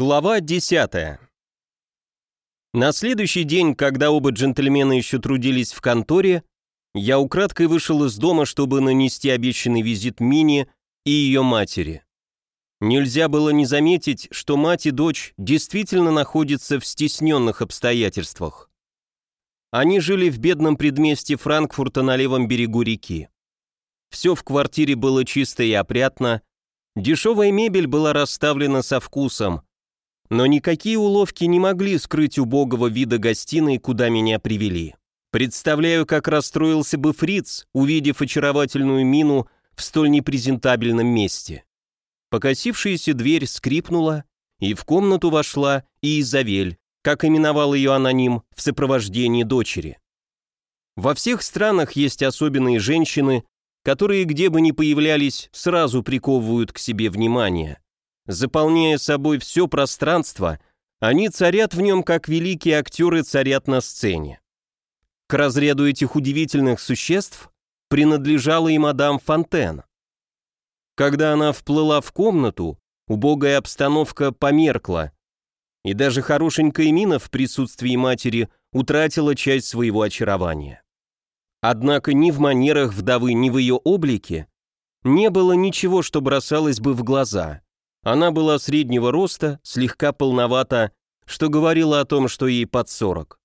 Глава 10. На следующий день, когда оба джентльмена еще трудились в конторе, я украдкой вышел из дома, чтобы нанести обещанный визит Мине и ее матери. Нельзя было не заметить, что мать и дочь действительно находятся в стесненных обстоятельствах. Они жили в бедном предместье Франкфурта на левом берегу реки. Все в квартире было чисто и опрятно, дешевая мебель была расставлена со вкусом – но никакие уловки не могли скрыть убогого вида гостиной, куда меня привели. Представляю, как расстроился бы Фриц, увидев очаровательную мину в столь непрезентабельном месте. Покосившаяся дверь скрипнула, и в комнату вошла Изавель, как именовал ее аноним в сопровождении дочери. Во всех странах есть особенные женщины, которые где бы ни появлялись, сразу приковывают к себе внимание. Заполняя собой все пространство, они царят в нем, как великие актеры царят на сцене. К разряду этих удивительных существ принадлежала и мадам Фонтен. Когда она вплыла в комнату, убогая обстановка померкла, и даже хорошенькая мина в присутствии матери утратила часть своего очарования. Однако ни в манерах вдовы, ни в ее облике не было ничего, что бросалось бы в глаза. Она была среднего роста, слегка полновата, что говорило о том, что ей под сорок.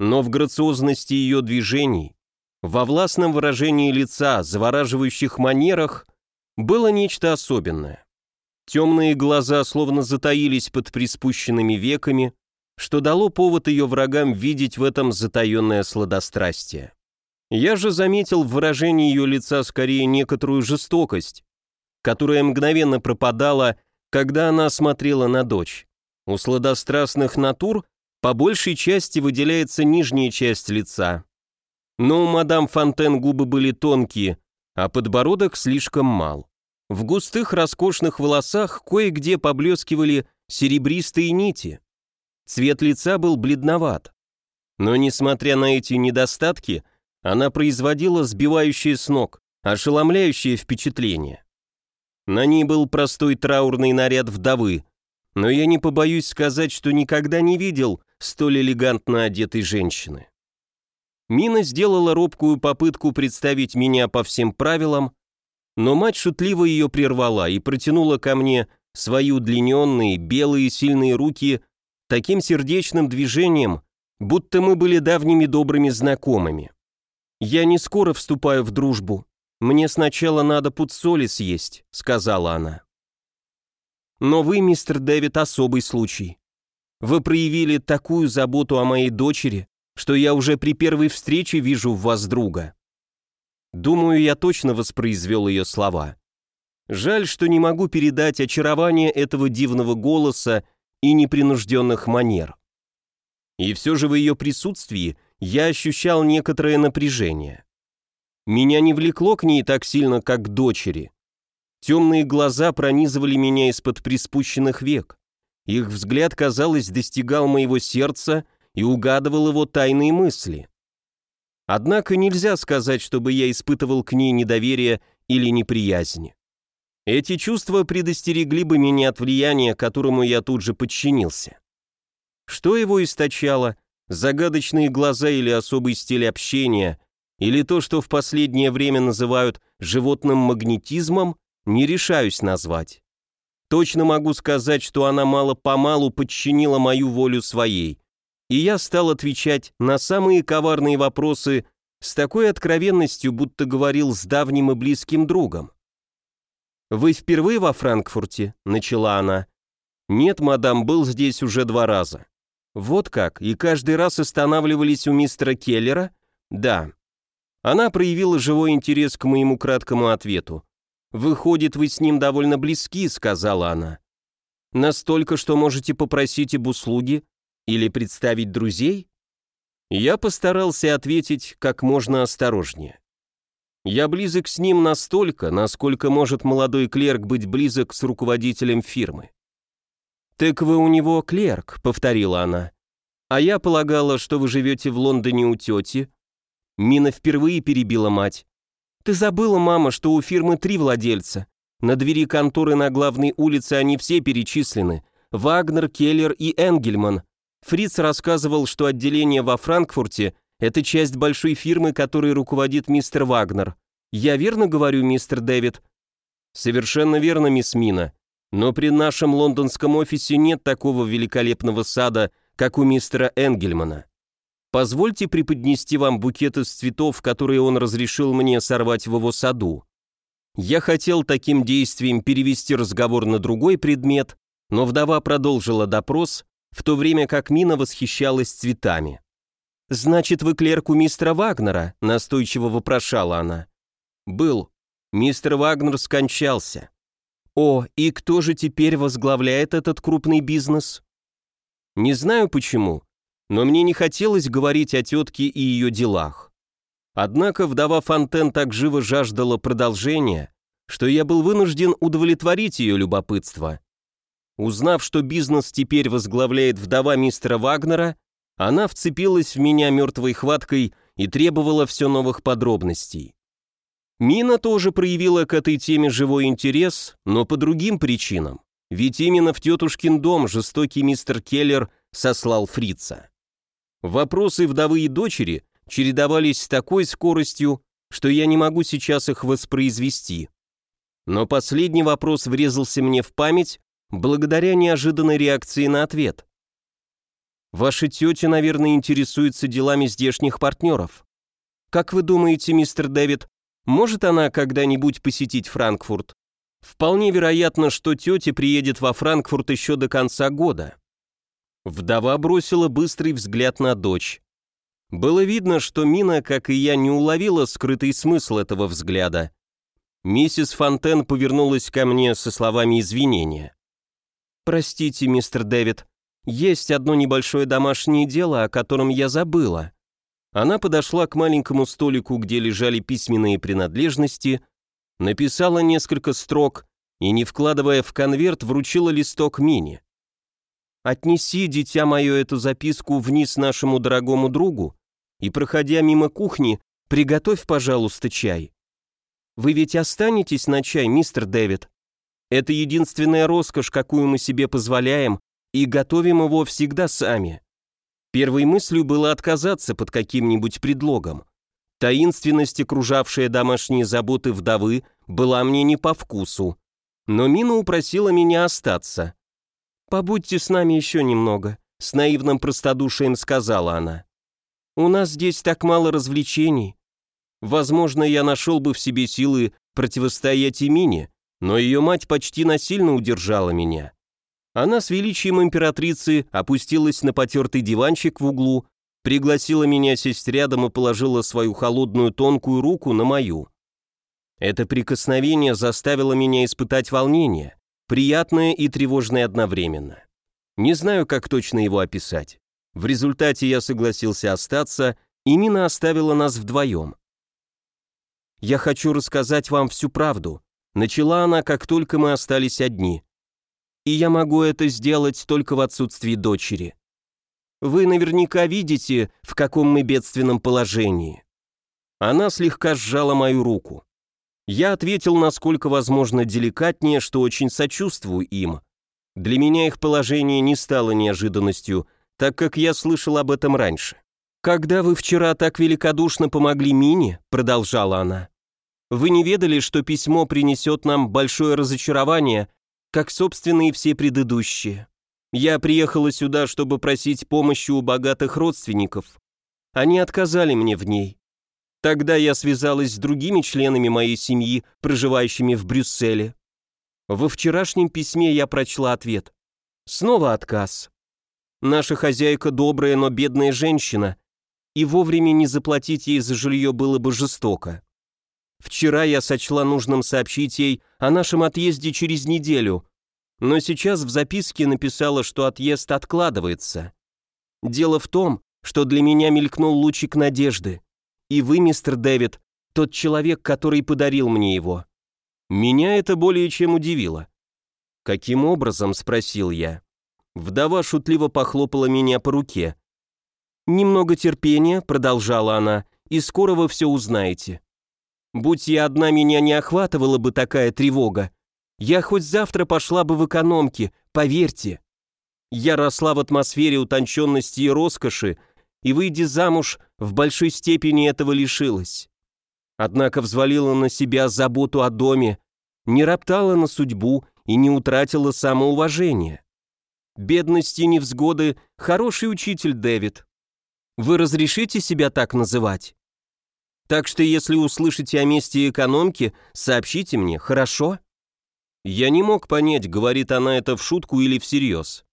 Но в грациозности ее движений, во властном выражении лица, завораживающих манерах, было нечто особенное. Темные глаза словно затаились под приспущенными веками, что дало повод ее врагам видеть в этом затаенное сладострастие. Я же заметил в выражении ее лица скорее некоторую жестокость, которая мгновенно пропадала когда она смотрела на дочь. У сладострастных натур по большей части выделяется нижняя часть лица. Но у мадам Фонтен губы были тонкие, а подбородок слишком мал. В густых роскошных волосах кое-где поблескивали серебристые нити. Цвет лица был бледноват. Но несмотря на эти недостатки, она производила сбивающее с ног, ошеломляющее впечатление. На ней был простой траурный наряд вдовы, но я не побоюсь сказать, что никогда не видел столь элегантно одетой женщины. Мина сделала робкую попытку представить меня по всем правилам, но мать шутливо ее прервала и протянула ко мне свои удлиненные, белые сильные руки таким сердечным движением, будто мы были давними добрыми знакомыми. «Я не скоро вступаю в дружбу», «Мне сначала надо пуд соли съесть», — сказала она. «Но вы, мистер Дэвид, особый случай. Вы проявили такую заботу о моей дочери, что я уже при первой встрече вижу в вас друга». Думаю, я точно воспроизвел ее слова. Жаль, что не могу передать очарование этого дивного голоса и непринужденных манер. И все же в ее присутствии я ощущал некоторое напряжение. Меня не влекло к ней так сильно, как к дочери. Темные глаза пронизывали меня из-под приспущенных век. Их взгляд, казалось, достигал моего сердца и угадывал его тайные мысли. Однако нельзя сказать, чтобы я испытывал к ней недоверие или неприязнь. Эти чувства предостерегли бы меня от влияния, которому я тут же подчинился. Что его источало? Загадочные глаза или особый стиль общения, или то, что в последнее время называют животным магнетизмом, не решаюсь назвать. Точно могу сказать, что она мало-помалу подчинила мою волю своей, и я стал отвечать на самые коварные вопросы с такой откровенностью, будто говорил с давним и близким другом. «Вы впервые во Франкфурте?» — начала она. «Нет, мадам, был здесь уже два раза». «Вот как, и каждый раз останавливались у мистера Келлера?» «Да, она проявила живой интерес к моему краткому ответу. «Выходит, вы с ним довольно близки», — сказала она. «Настолько, что можете попросить об услуге или представить друзей?» Я постарался ответить как можно осторожнее. Я близок с ним настолько, насколько может молодой клерк быть близок с руководителем фирмы. «Так вы у него клерк», — повторила она. «А я полагала, что вы живете в Лондоне у тети, Мина впервые перебила мать. «Ты забыла, мама, что у фирмы три владельца. На двери конторы на главной улице они все перечислены. Вагнер, Келлер и Энгельман. Фриц рассказывал, что отделение во Франкфурте – это часть большой фирмы, которой руководит мистер Вагнер. Я верно говорю, мистер Дэвид? Совершенно верно, мисс Мина. Но при нашем лондонском офисе нет такого великолепного сада, как у мистера Энгельмана. Позвольте преподнести вам букет из цветов, которые он разрешил мне сорвать в его саду. Я хотел таким действием перевести разговор на другой предмет, но вдова продолжила допрос, в то время как Мина восхищалась цветами. «Значит, вы клерк у мистера Вагнера?» – настойчиво вопрошала она. «Был. Мистер Вагнер скончался. О, и кто же теперь возглавляет этот крупный бизнес? Не знаю почему, но мне не хотелось говорить о тетке и ее делах. Однако вдова Фонтен так живо жаждала продолжения, что я был вынужден удовлетворить ее любопытство. Узнав, что бизнес теперь возглавляет вдова мистера Вагнера, она вцепилась в меня мертвой хваткой и требовала все новых подробностей. Мина тоже проявила к этой теме живой интерес, но по другим причинам. Ведь именно в тетушкин дом жестокий мистер Келлер сослал фрица. Вопросы вдовы и дочери чередовались с такой скоростью, что я не могу сейчас их воспроизвести. Но последний вопрос врезался мне в память благодаря неожиданной реакции на ответ. «Ваша тетя, наверное, интересуется делами здешних партнеров. Как вы думаете, мистер Дэвид, может она когда-нибудь посетить Франкфурт? Вполне вероятно, что тетя приедет во Франкфурт еще до конца года. Вдова бросила быстрый взгляд на дочь. Было видно, что Мина, как и я, не уловила скрытый смысл этого взгляда. Миссис Фонтен повернулась ко мне со словами извинения. «Простите, мистер Дэвид, есть одно небольшое домашнее дело, о котором я забыла. Она подошла к маленькому столику, где лежали письменные принадлежности, написала несколько строк и, не вкладывая в конверт, вручила листок Мине. «Отнеси, дитя мое, эту записку вниз нашему дорогому другу и, проходя мимо кухни, приготовь, пожалуйста, чай. Вы ведь останетесь на чай, мистер Дэвид? Это единственная роскошь, какую мы себе позволяем, и готовим его всегда сами. Первой мыслью было отказаться под каким-нибудь предлогом. Таинственность, окружавшая домашние заботы вдовы, была мне не по вкусу. Но Мина упросила меня остаться. «Побудьте с нами еще немного», — с наивным простодушием сказала она. «У нас здесь так мало развлечений. Возможно, я нашел бы в себе силы противостоять и но ее мать почти насильно удержала меня. Она с величием императрицы опустилась на потертый диванчик в углу, пригласила меня сесть рядом и положила свою холодную тонкую руку на мою. Это прикосновение заставило меня испытать волнение, приятное и тревожное одновременно. Не знаю, как точно его описать. В результате я согласился остаться, и Нина оставила нас вдвоем. «Я хочу рассказать вам всю правду», — начала она, как только мы остались одни и я могу это сделать только в отсутствии дочери. Вы наверняка видите, в каком мы бедственном положении». Она слегка сжала мою руку. Я ответил, насколько возможно, деликатнее, что очень сочувствую им. Для меня их положение не стало неожиданностью, так как я слышал об этом раньше. «Когда вы вчера так великодушно помогли Мине», — продолжала она, «вы не ведали, что письмо принесет нам большое разочарование как, собственно, и все предыдущие. Я приехала сюда, чтобы просить помощи у богатых родственников. Они отказали мне в ней. Тогда я связалась с другими членами моей семьи, проживающими в Брюсселе. Во вчерашнем письме я прочла ответ. Снова отказ. Наша хозяйка добрая, но бедная женщина, и вовремя не заплатить ей за жилье было бы жестоко. Вчера я сочла нужным сообщить ей о нашем отъезде через неделю, но сейчас в записке написала, что отъезд откладывается. Дело в том, что для меня мелькнул лучик надежды. И вы, мистер Дэвид, тот человек, который подарил мне его. Меня это более чем удивило. «Каким образом?» – спросил я. Вдова шутливо похлопала меня по руке. «Немного терпения», – продолжала она, – «и скоро вы все узнаете. Будь я одна, меня не охватывала бы такая тревога. Я хоть завтра пошла бы в экономки, поверьте. Я росла в атмосфере утонченности и роскоши, и, выйдя замуж, в большой степени этого лишилась. Однако взвалила на себя заботу о доме, не роптала на судьбу и не утратила самоуважение. Бедность и невзгоды – хороший учитель, Дэвид. Вы разрешите себя так называть? Так что если услышите о месте экономки, сообщите мне, хорошо? Я не мог понять, говорит она это в шутку или всерьез.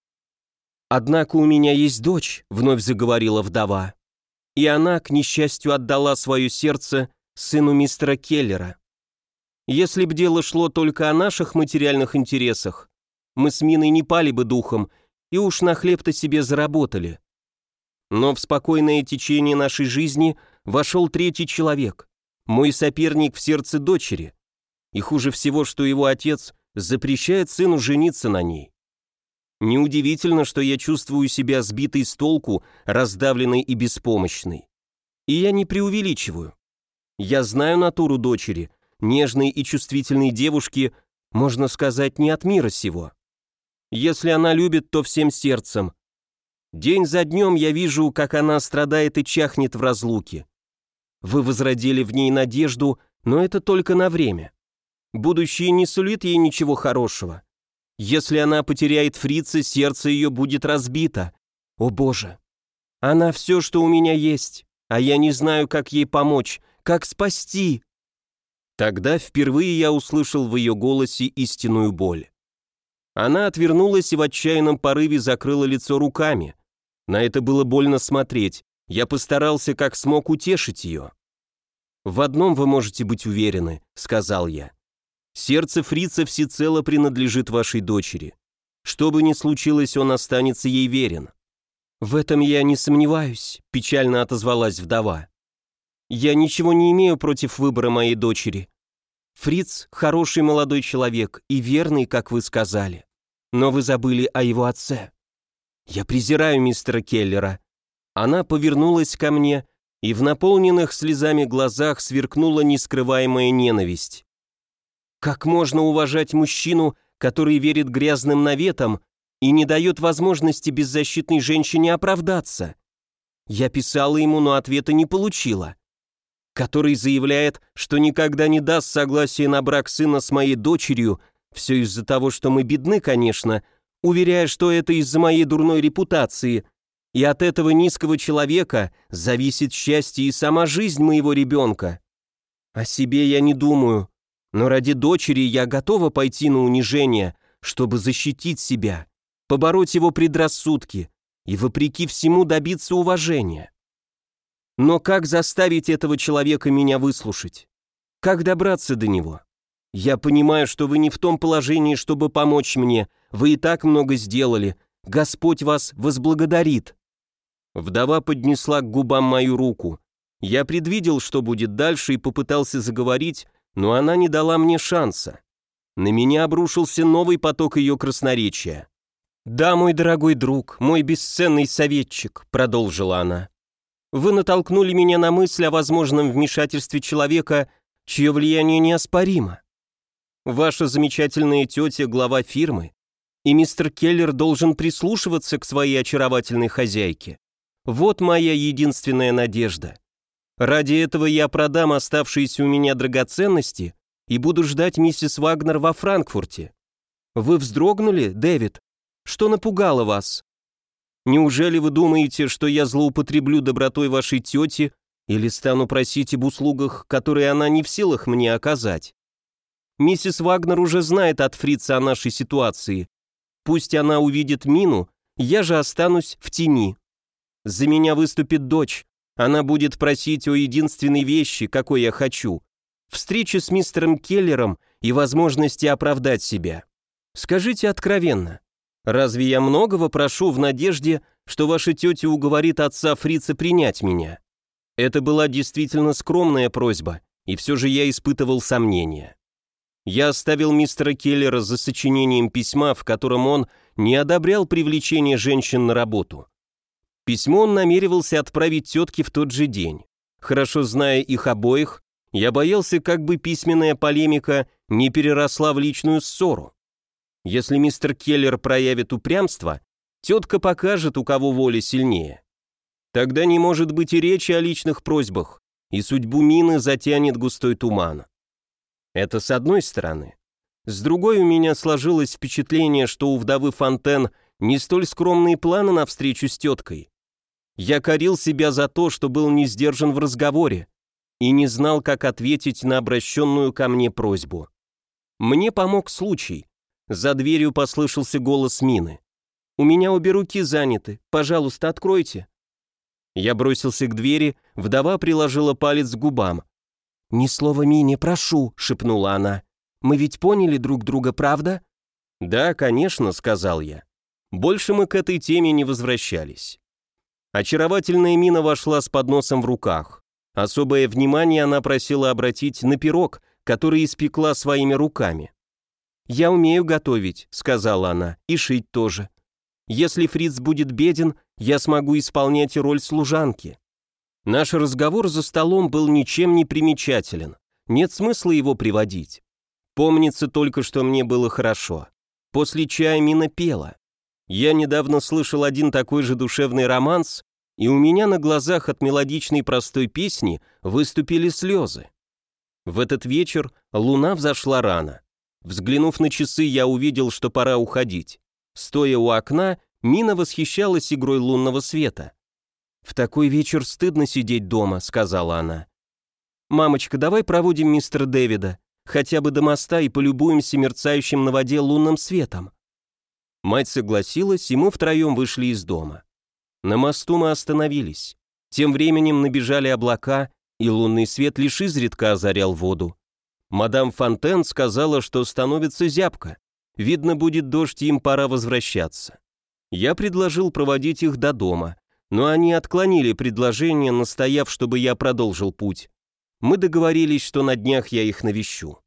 «Однако у меня есть дочь», — вновь заговорила вдова. И она, к несчастью, отдала свое сердце сыну мистера Келлера. Если б дело шло только о наших материальных интересах, мы с Миной не пали бы духом и уж на хлеб-то себе заработали. Но в спокойное течение нашей жизни вошел третий человек, мой соперник в сердце дочери. И хуже всего, что его отец запрещает сыну жениться на ней. Неудивительно, что я чувствую себя сбитой с толку, раздавленной и беспомощной. И я не преувеличиваю. Я знаю натуру дочери, нежной и чувствительной девушки, можно сказать, не от мира сего. Если она любит, то всем сердцем. День за днем я вижу, как она страдает и чахнет в разлуке. Вы возродили в ней надежду, но это только на время. Будущее не сулит ей ничего хорошего. Если она потеряет фрица, сердце ее будет разбито. О боже! Она все, что у меня есть, а я не знаю, как ей помочь, как спасти. Тогда впервые я услышал в ее голосе истинную боль. Она отвернулась и в отчаянном порыве закрыла лицо руками. На это было больно смотреть. Я постарался как смог утешить ее. «В одном вы можете быть уверены», — сказал я. Сердце фрица всецело принадлежит вашей дочери. Что бы ни случилось, он останется ей верен. В этом я не сомневаюсь, печально отозвалась вдова. Я ничего не имею против выбора моей дочери. Фриц хороший молодой человек и верный, как вы сказали. Но вы забыли о его отце. Я презираю мистера Келлера. Она повернулась ко мне, и в наполненных слезами глазах сверкнула нескрываемая ненависть. Как можно уважать мужчину, который верит грязным наветам и не дает возможности беззащитной женщине оправдаться? Я писала ему, но ответа не получила. Который заявляет, что никогда не даст согласия на брак сына с моей дочерью, все из-за того, что мы бедны, конечно, уверяя, что это из-за моей дурной репутации, и от этого низкого человека зависит счастье и сама жизнь моего ребенка. О себе я не думаю, но ради дочери я готова пойти на унижение, чтобы защитить себя, побороть его предрассудки и, вопреки всему, добиться уважения. Но как заставить этого человека меня выслушать? Как добраться до него? Я понимаю, что вы не в том положении, чтобы помочь мне, вы и так много сделали, Господь вас возблагодарит. Вдова поднесла к губам мою руку. Я предвидел, что будет дальше, и попытался заговорить, но она не дала мне шанса. На меня обрушился новый поток ее красноречия. «Да, мой дорогой друг, мой бесценный советчик», — продолжила она. «Вы натолкнули меня на мысль о возможном вмешательстве человека, чье влияние неоспоримо. Ваша замечательная тетя — глава фирмы, и мистер Келлер должен прислушиваться к своей очаровательной хозяйке. Вот моя единственная надежда. Ради этого я продам оставшиеся у меня драгоценности и буду ждать миссис Вагнер во Франкфурте. Вы вздрогнули, Дэвид? Что напугало вас? Неужели вы думаете, что я злоупотреблю добротой вашей тети или стану просить об услугах, которые она не в силах мне оказать? Миссис Вагнер уже знает от фрица о нашей ситуации. Пусть она увидит мину, я же останусь в тени. За меня выступит дочь, она будет просить о единственной вещи, какой я хочу. Встречи с мистером Келлером и возможности оправдать себя. Скажите откровенно, разве я многого прошу в надежде, что ваша тетя уговорит отца Фрица принять меня? Это была действительно скромная просьба, и все же я испытывал сомнения. Я оставил мистера Келлера за сочинением письма, в котором он не одобрял привлечение женщин на работу. Письмо он намеревался отправить тетке в тот же день. Хорошо зная их обоих, я боялся, как бы письменная полемика не переросла в личную ссору. Если мистер Келлер проявит упрямство, Тетка покажет, у кого воля сильнее. Тогда не может быть и речи о личных просьбах, и судьбу мины затянет густой туман. Это с одной стороны. С другой у меня сложилось впечатление, что у вдовы Фонтен не столь скромные планы на встречу с теткой. Я корил себя за то, что был не сдержан в разговоре и не знал, как ответить на обращенную ко мне просьбу. Мне помог случай. За дверью послышался голос Мины. «У меня обе руки заняты. Пожалуйста, откройте». Я бросился к двери, вдова приложила палец к губам. «Ни слова Мине, прошу», — шепнула она. «Мы ведь поняли друг друга, правда?» «Да, конечно», — сказал я. Больше мы к этой теме не возвращались. Очаровательная Мина вошла с подносом в руках. Особое внимание она просила обратить на пирог, который испекла своими руками. «Я умею готовить», — сказала она, — «и шить тоже. Если Фриц будет беден, я смогу исполнять роль служанки». Наш разговор за столом был ничем не примечателен. Нет смысла его приводить. Помнится только, что мне было хорошо. После чая Мина пела. Я недавно слышал один такой же душевный романс, и у меня на глазах от мелодичной простой песни выступили слезы. В этот вечер луна взошла рано. Взглянув на часы, я увидел, что пора уходить. Стоя у окна, Мина восхищалась игрой лунного света. «В такой вечер стыдно сидеть дома», — сказала она. «Мамочка, давай проводим мистера Дэвида, хотя бы до моста и полюбуемся мерцающим на воде лунным светом». Мать согласилась, и мы втроем вышли из дома. На мосту мы остановились. Тем временем набежали облака, и лунный свет лишь изредка озарял воду. Мадам Фонтен сказала, что становится зябко. Видно, будет дождь, и им пора возвращаться. Я предложил проводить их до дома, но они отклонили предложение, настояв, чтобы я продолжил путь. Мы договорились, что на днях я их навещу.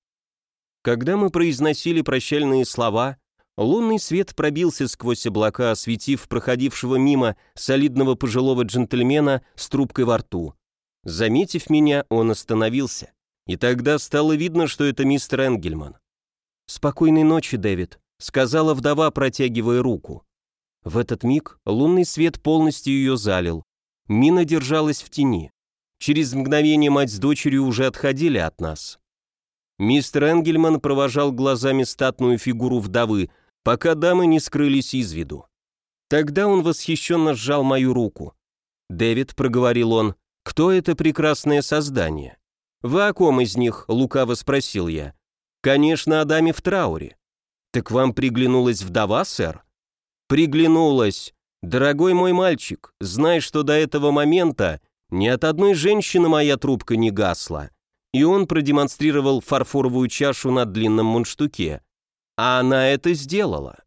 Когда мы произносили прощальные слова, Лунный свет пробился сквозь облака, осветив проходившего мимо солидного пожилого джентльмена с трубкой во рту. Заметив меня, он остановился. И тогда стало видно, что это мистер Энгельман. «Спокойной ночи, Дэвид», — сказала вдова, протягивая руку. В этот миг лунный свет полностью ее залил. Мина держалась в тени. Через мгновение мать с дочерью уже отходили от нас. Мистер Энгельман провожал глазами статную фигуру вдовы, пока дамы не скрылись из виду. Тогда он восхищенно сжал мою руку. «Дэвид», — проговорил он, — «кто это прекрасное создание?» «Вы о ком из них?» — лукаво спросил я. «Конечно, о даме в трауре». «Так вам приглянулась вдова, сэр?» «Приглянулась. Дорогой мой мальчик, знай, что до этого момента ни от одной женщины моя трубка не гасла». И он продемонстрировал фарфоровую чашу на длинном мундштуке. А она это сделала.